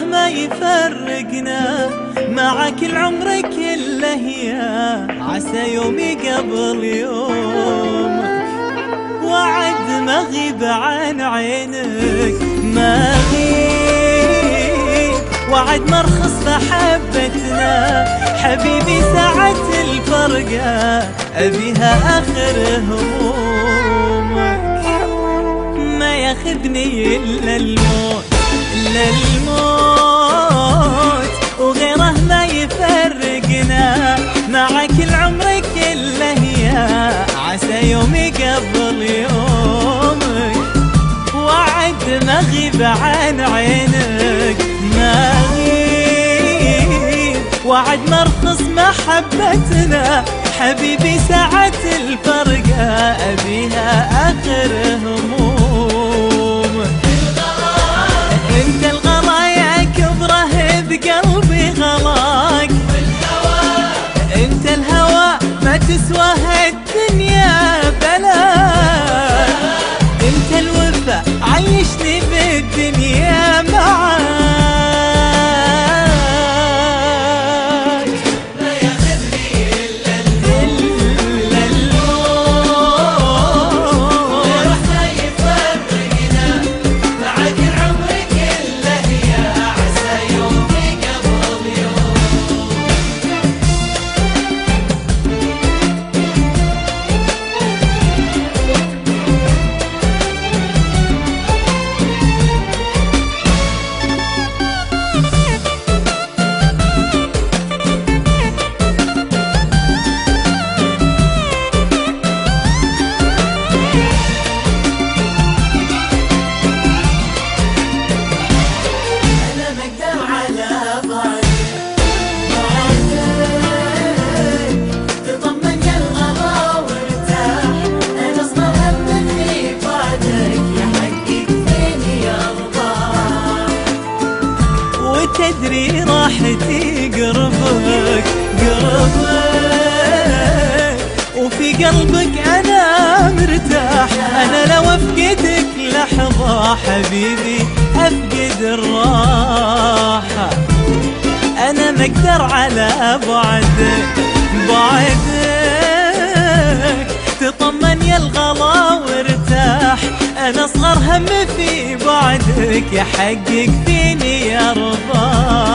وغيره ما يفرقنا معك العمر كله يا عسى يومي قبل يومك وعد مغيب عن عينك مغيب وعد مرخص محبتنا حبيبي ساعة الفرقة أبيها آخر همومك ما ياخذني إلا الموت إلا الموت. معك العمر كله يا عسى يومي قبل يومك وعد مغيب عن عينك مغيب وعد مرخص محبتنا حبيبي ساعة الفرقة أبيها آخر هموم. ما تسوى قربك قربك وفي قلبك أنا مرتاح. أنا لو أفقدك لحظة حبيبي أفقد الراحة. أنا ما أقدر على بعدك بعدك. تطمن يا الغلا وارتاح. أنا أصغر هم في بعدك يحقق فيني يا رضاحة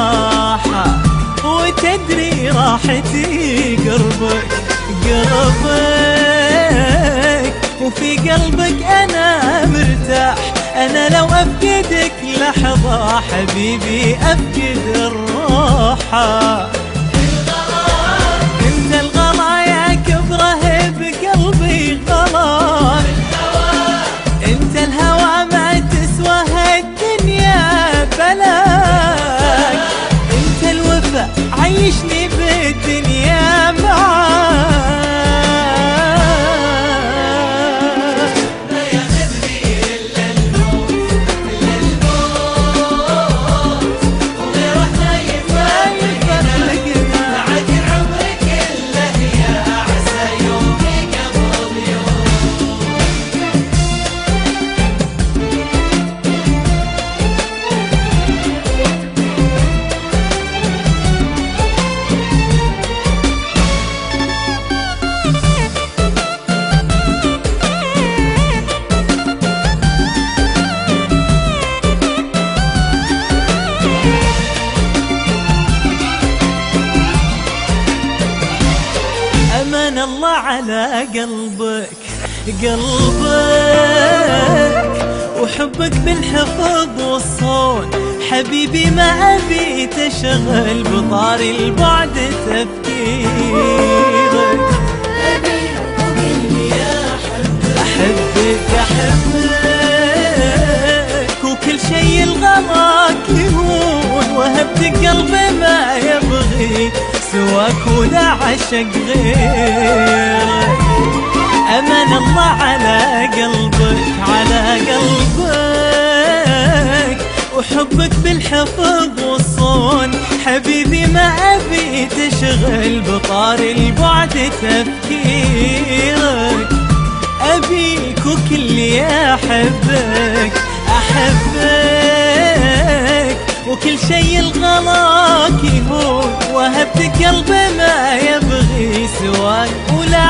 وتدري راحتي قربك قربك. وفي قلبك أنا مرتاح أنا لو أفقدك لحظة حبيبي أفقد الراحة على قلبك قلبك وحبك بالحفظ والصون. حبيبي ما أبي تشغل بطار البعد تفكيرك. أحبك أحبك وكل شيء الغلاك يهون وهبتك قلبي سواك ولا عشق غيرك. أمان الله على قلبك على قلبك. وحبك بالحفظ والصون حبيبي ما أبي تشغل بطار البعد تفكيرك. أبيك أحبك أحبك. وكل شي يهون وهبت قلبي ما يبغي سواك ولا